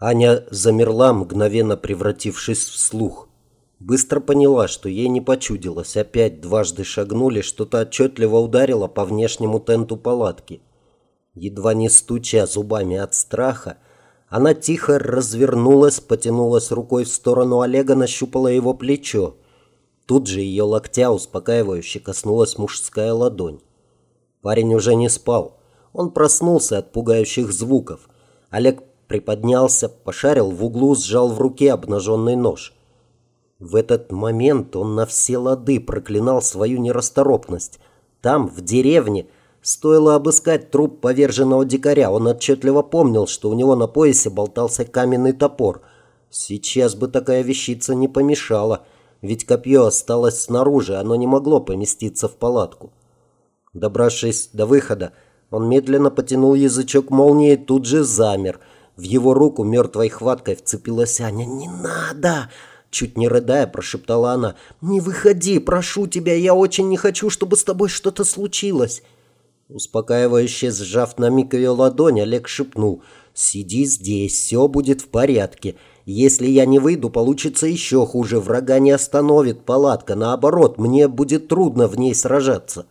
Аня замерла, мгновенно превратившись в слух. Быстро поняла, что ей не почудилось. Опять дважды шагнули, что-то отчетливо ударило по внешнему тенту палатки. Едва не стуча зубами от страха, она тихо развернулась, потянулась рукой в сторону Олега, нащупала его плечо. Тут же ее локтя успокаивающе коснулась мужская ладонь. Парень уже не спал. Он проснулся от пугающих звуков. Олег приподнялся, пошарил в углу, сжал в руке обнаженный нож. В этот момент он на все лады проклинал свою нерасторопность. Там, в деревне, стоило обыскать труп поверженного дикаря. Он отчетливо помнил, что у него на поясе болтался каменный топор. Сейчас бы такая вещица не помешала, ведь копье осталось снаружи, оно не могло поместиться в палатку. Добравшись до выхода, он медленно потянул язычок молнии и тут же замер – в его руку мертвой хваткой вцепилась Аня. «Не надо!» Чуть не рыдая, прошептала она. «Не выходи, прошу тебя, я очень не хочу, чтобы с тобой что-то случилось!» Успокаивающе сжав на миг ее ладонь, Олег шепнул. «Сиди здесь, все будет в порядке. Если я не выйду, получится еще хуже. Врага не остановит палатка. Наоборот, мне будет трудно в ней сражаться».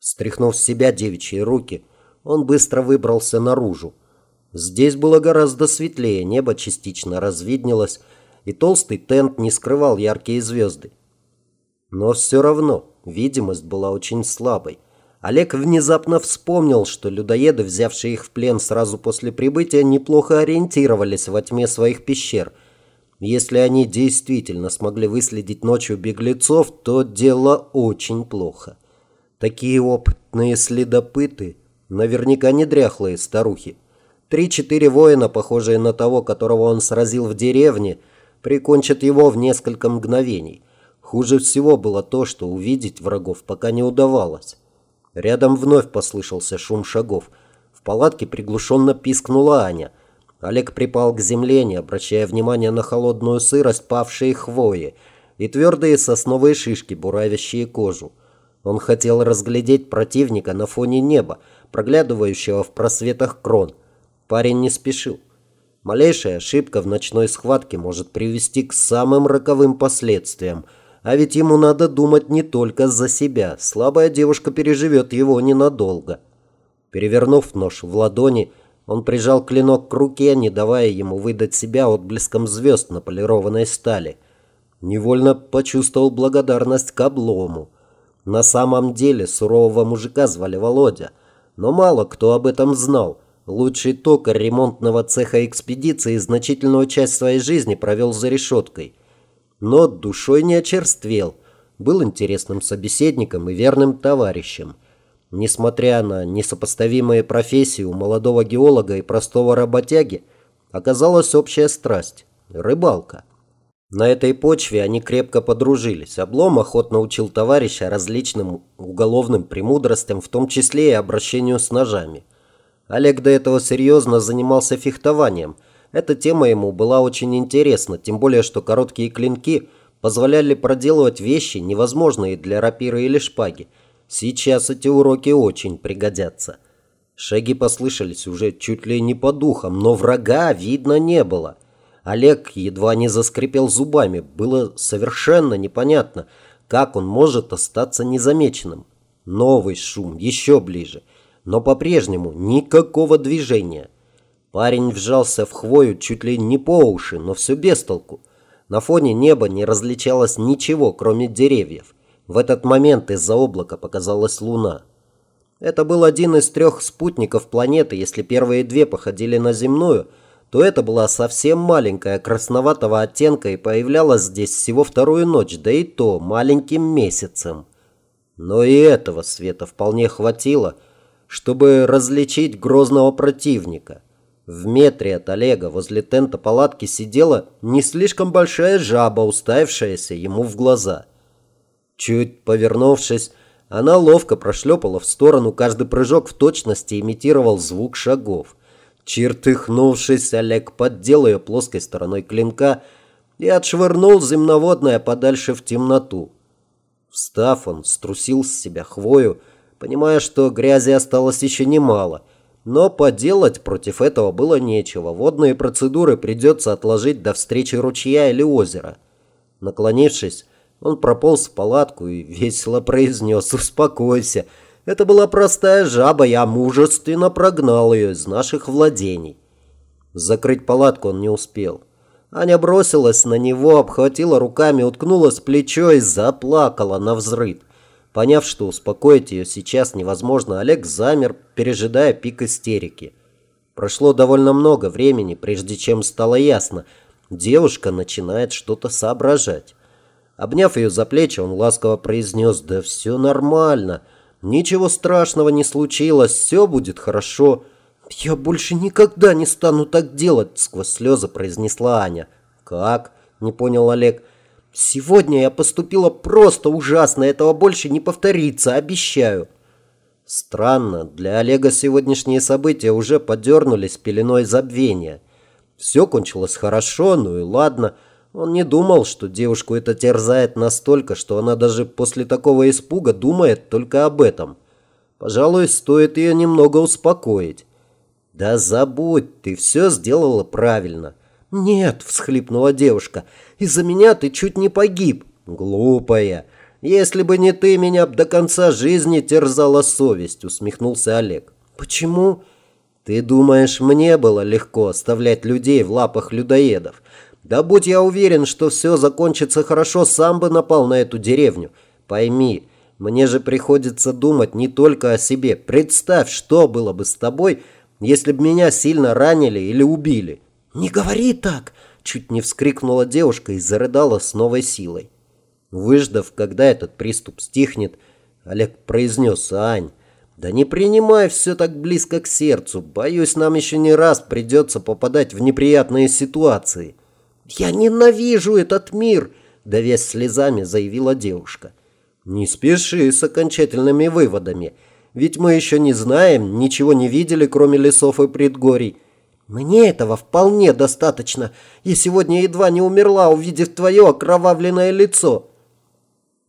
Стряхнув с себя девичьи руки, он быстро выбрался наружу. Здесь было гораздо светлее, небо частично развиднелось, и толстый тент не скрывал яркие звезды. Но все равно видимость была очень слабой. Олег внезапно вспомнил, что людоеды, взявшие их в плен сразу после прибытия, неплохо ориентировались во тьме своих пещер. Если они действительно смогли выследить ночью беглецов, то дело очень плохо. Такие опытные следопыты наверняка не дряхлые старухи. Три-четыре воина, похожие на того, которого он сразил в деревне, прикончат его в несколько мгновений. Хуже всего было то, что увидеть врагов пока не удавалось. Рядом вновь послышался шум шагов. В палатке приглушенно пискнула Аня. Олег припал к земле, не обращая внимания на холодную сырость павшей хвои и твердые сосновые шишки, буравящие кожу. Он хотел разглядеть противника на фоне неба, проглядывающего в просветах крон – Парень не спешил. Малейшая ошибка в ночной схватке может привести к самым роковым последствиям. А ведь ему надо думать не только за себя. Слабая девушка переживет его ненадолго. Перевернув нож в ладони, он прижал клинок к руке, не давая ему выдать себя отблеском звезд на полированной стали. Невольно почувствовал благодарность к облому. На самом деле сурового мужика звали Володя. Но мало кто об этом знал. Лучший токарь ремонтного цеха экспедиции значительную часть своей жизни провел за решеткой. Но душой не очерствел, был интересным собеседником и верным товарищем. Несмотря на несопоставимые профессии у молодого геолога и простого работяги, оказалась общая страсть – рыбалка. На этой почве они крепко подружились. Облом охотно учил товарища различным уголовным премудростям, в том числе и обращению с ножами – Олег до этого серьезно занимался фехтованием. Эта тема ему была очень интересна, тем более, что короткие клинки позволяли проделывать вещи, невозможные для рапиры или шпаги. Сейчас эти уроки очень пригодятся. Шаги послышались уже чуть ли не по духам, но врага видно не было. Олег едва не заскрипел зубами. Было совершенно непонятно, как он может остаться незамеченным. Новый шум, еще ближе – но по-прежнему никакого движения. Парень вжался в хвою чуть ли не по уши, но все без толку. На фоне неба не различалось ничего, кроме деревьев. В этот момент из-за облака показалась луна. Это был один из трех спутников планеты. Если первые две походили на земную, то это была совсем маленькая, красноватого оттенка и появлялась здесь всего вторую ночь, да и то маленьким месяцем. Но и этого света вполне хватило – чтобы различить грозного противника. В метре от Олега возле тента палатки сидела не слишком большая жаба, уставившаяся ему в глаза. Чуть повернувшись, она ловко прошлепала в сторону, каждый прыжок в точности имитировал звук шагов. Чертыхнувшись, Олег поддел ее плоской стороной клинка и отшвырнул земноводное подальше в темноту. Встав, он струсил с себя хвою, понимая, что грязи осталось еще немало. Но поделать против этого было нечего. Водные процедуры придется отложить до встречи ручья или озера. Наклонившись, он прополз в палатку и весело произнес «Успокойся». Это была простая жаба, я мужественно прогнал ее из наших владений. Закрыть палатку он не успел. Аня бросилась на него, обхватила руками, уткнулась в плечо и заплакала на взрыв. Поняв, что успокоить ее сейчас невозможно, Олег замер, пережидая пик истерики. Прошло довольно много времени, прежде чем стало ясно. Девушка начинает что-то соображать. Обняв ее за плечи, он ласково произнес «Да все нормально, ничего страшного не случилось, все будет хорошо». «Я больше никогда не стану так делать», — сквозь слезы произнесла Аня. «Как?» — не понял Олег. Сегодня я поступила просто ужасно, этого больше не повторится, обещаю. Странно, для Олега сегодняшние события уже подернулись пеленой забвения. Все кончилось хорошо, ну и ладно. Он не думал, что девушку это терзает настолько, что она даже после такого испуга думает только об этом. Пожалуй, стоит ее немного успокоить. «Да забудь, ты все сделала правильно». «Нет», — всхлипнула девушка, — «из-за меня ты чуть не погиб». «Глупая! Если бы не ты, меня б до конца жизни терзала совесть», — усмехнулся Олег. «Почему?» «Ты думаешь, мне было легко оставлять людей в лапах людоедов? Да будь я уверен, что все закончится хорошо, сам бы напал на эту деревню. Пойми, мне же приходится думать не только о себе. Представь, что было бы с тобой, если бы меня сильно ранили или убили. «Не говори так!» – чуть не вскрикнула девушка и зарыдала с новой силой. Выждав, когда этот приступ стихнет, Олег произнес «Ань, да не принимай все так близко к сердцу. Боюсь, нам еще не раз придется попадать в неприятные ситуации». «Я ненавижу этот мир!» – давясь слезами, заявила девушка. «Не спеши с окончательными выводами, ведь мы еще не знаем, ничего не видели, кроме лесов и предгорий. Мне этого вполне достаточно. Я сегодня едва не умерла, увидев твое окровавленное лицо.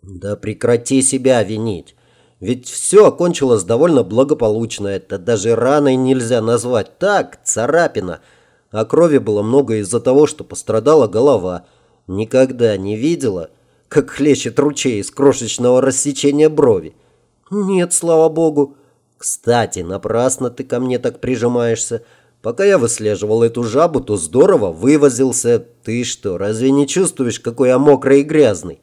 Да прекрати себя винить. Ведь все окончилось довольно благополучно. Это даже раной нельзя назвать. Так, царапина. А крови было много из-за того, что пострадала голова. Никогда не видела, как хлещет ручей из крошечного рассечения брови. Нет, слава богу. Кстати, напрасно ты ко мне так прижимаешься. Пока я выслеживал эту жабу, то здорово вывозился. Ты что, разве не чувствуешь, какой я мокрый и грязный?»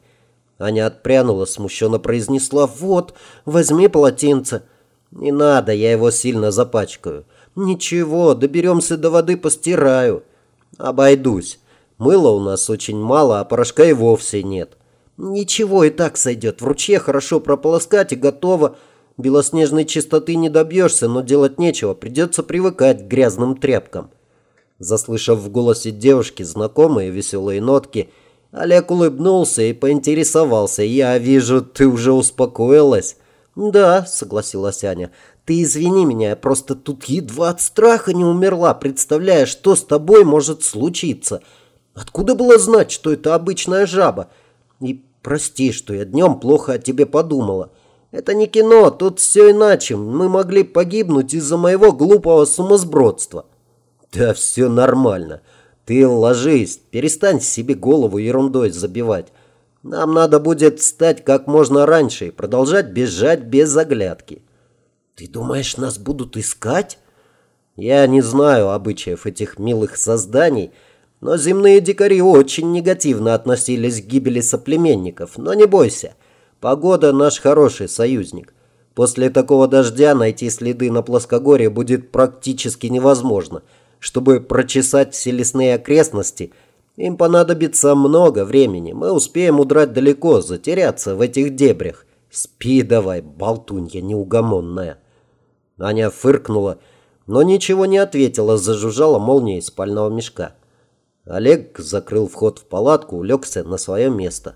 Аня отпрянула, смущенно произнесла «Вот, возьми полотенце». «Не надо, я его сильно запачкаю». «Ничего, доберемся до воды, постираю». «Обойдусь. Мыла у нас очень мало, а порошка и вовсе нет». «Ничего, и так сойдет. В ручье хорошо прополоскать и готово». Белоснежной чистоты не добьешься, но делать нечего, придется привыкать к грязным тряпкам. Заслышав в голосе девушки знакомые веселые нотки, Олег улыбнулся и поинтересовался. «Я вижу, ты уже успокоилась?» «Да», — согласилась Аня. «Ты извини меня, я просто тут едва от страха не умерла, представляя, что с тобой может случиться. Откуда было знать, что это обычная жаба? И прости, что я днем плохо о тебе подумала». Это не кино, тут все иначе. Мы могли погибнуть из-за моего глупого сумасбродства. Да все нормально. Ты ложись, перестань себе голову ерундой забивать. Нам надо будет встать как можно раньше и продолжать бежать без оглядки. Ты думаешь, нас будут искать? Я не знаю обычаев этих милых созданий, но земные дикари очень негативно относились к гибели соплеменников. Но не бойся, Погода наш хороший союзник. После такого дождя найти следы на плоскогорье будет практически невозможно. Чтобы прочесать все лесные окрестности, им понадобится много времени. Мы успеем удрать далеко, затеряться в этих дебрях. Спи давай, болтунья неугомонная. Аня фыркнула, но ничего не ответила, зажужжала молния из спального мешка. Олег закрыл вход в палатку, улегся на свое место.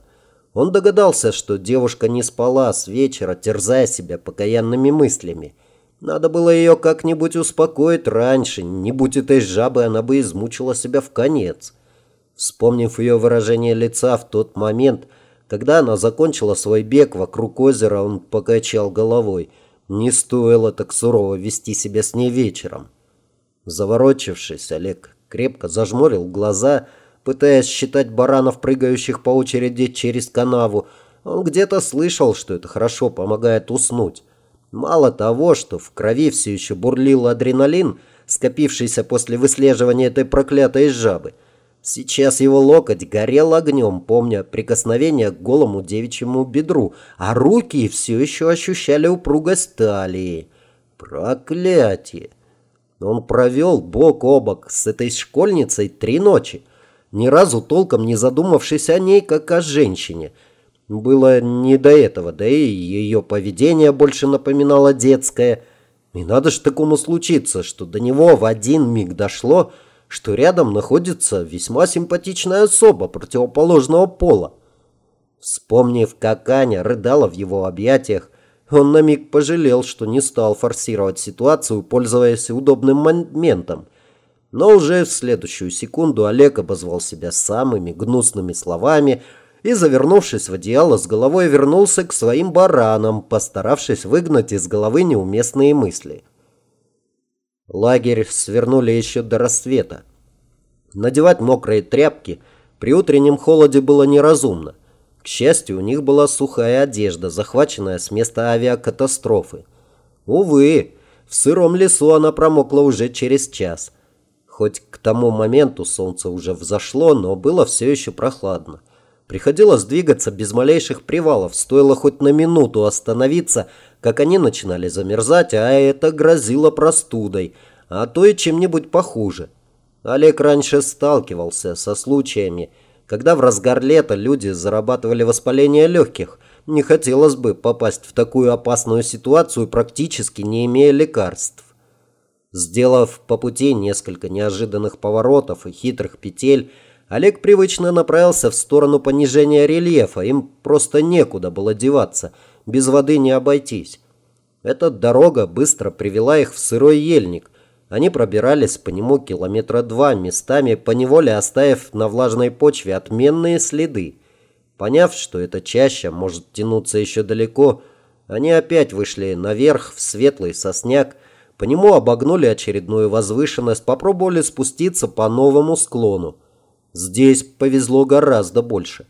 Он догадался, что девушка не спала с вечера, терзая себя покаянными мыслями. Надо было ее как-нибудь успокоить раньше, не будь этой жабы, она бы измучила себя в конец. Вспомнив ее выражение лица в тот момент, когда она закончила свой бег вокруг озера, он покачал головой. Не стоило так сурово вести себя с ней вечером. Заворочившись, Олег крепко зажмурил глаза, пытаясь считать баранов, прыгающих по очереди через канаву. Он где-то слышал, что это хорошо помогает уснуть. Мало того, что в крови все еще бурлил адреналин, скопившийся после выслеживания этой проклятой жабы. Сейчас его локоть горел огнем, помня прикосновение к голому девичьему бедру, а руки все еще ощущали упругость талии. Проклятие! Он провел бок о бок с этой школьницей три ночи, ни разу толком не задумавшись о ней, как о женщине. Было не до этого, да и ее поведение больше напоминало детское. И надо ж такому случиться, что до него в один миг дошло, что рядом находится весьма симпатичная особа противоположного пола. Вспомнив, как Аня рыдала в его объятиях, он на миг пожалел, что не стал форсировать ситуацию, пользуясь удобным моментом. Но уже в следующую секунду Олег обозвал себя самыми гнусными словами и, завернувшись в одеяло, с головой вернулся к своим баранам, постаравшись выгнать из головы неуместные мысли. Лагерь свернули еще до рассвета. Надевать мокрые тряпки при утреннем холоде было неразумно. К счастью, у них была сухая одежда, захваченная с места авиакатастрофы. Увы, в сыром лесу она промокла уже через час. Хоть к тому моменту солнце уже взошло, но было все еще прохладно. Приходилось двигаться без малейших привалов, стоило хоть на минуту остановиться, как они начинали замерзать, а это грозило простудой, а то и чем-нибудь похуже. Олег раньше сталкивался со случаями, когда в разгар лета люди зарабатывали воспаление легких. Не хотелось бы попасть в такую опасную ситуацию, практически не имея лекарств. Сделав по пути несколько неожиданных поворотов и хитрых петель, Олег привычно направился в сторону понижения рельефа. Им просто некуда было деваться, без воды не обойтись. Эта дорога быстро привела их в сырой ельник, они пробирались по нему километра два, местами поневоле оставив на влажной почве отменные следы. Поняв, что эта чаща может тянуться еще далеко, они опять вышли наверх в светлый сосняк, по нему обогнули очередную возвышенность, попробовали спуститься по новому склону. Здесь повезло гораздо больше.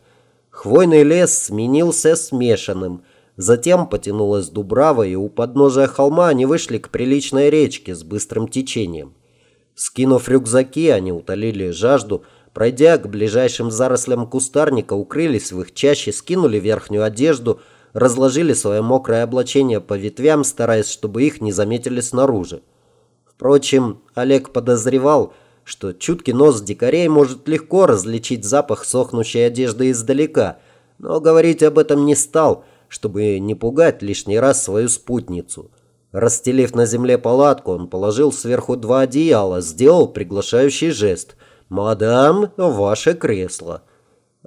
Хвойный лес сменился смешанным – Затем потянулась Дубрава, и у подножия холма они вышли к приличной речке с быстрым течением. Скинув рюкзаки, они утолили жажду, пройдя к ближайшим зарослям кустарника, укрылись в их чаще, скинули верхнюю одежду, разложили свое мокрое облачение по ветвям, стараясь, чтобы их не заметили снаружи. Впрочем, Олег подозревал, что чуткий нос дикарей может легко различить запах сохнущей одежды издалека, но говорить об этом не стал – чтобы не пугать лишний раз свою спутницу. Расстелив на земле палатку, он положил сверху два одеяла, сделал приглашающий жест. «Мадам, ваше кресло».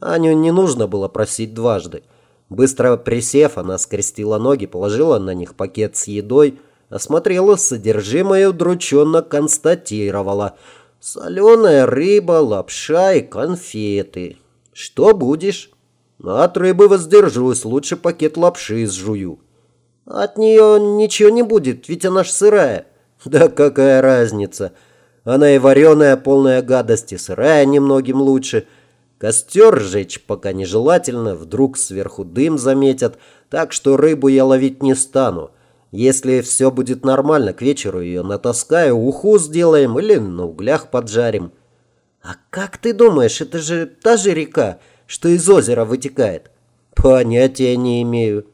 Аню не нужно было просить дважды. Быстро присев, она скрестила ноги, положила на них пакет с едой, осмотрела содержимое и удрученно констатировала. «Соленая рыба, лапша и конфеты. Что будешь?» От рыбы воздержусь, лучше пакет лапши сжую. От нее ничего не будет, ведь она ж сырая. Да какая разница. Она и вареная, полная гадости, сырая немногим лучше. Костер сжечь пока нежелательно, вдруг сверху дым заметят, так что рыбу я ловить не стану. Если все будет нормально, к вечеру ее натаскаю, уху сделаем или на углях поджарим. А как ты думаешь, это же та же река? что из озера вытекает? Понятия не имею.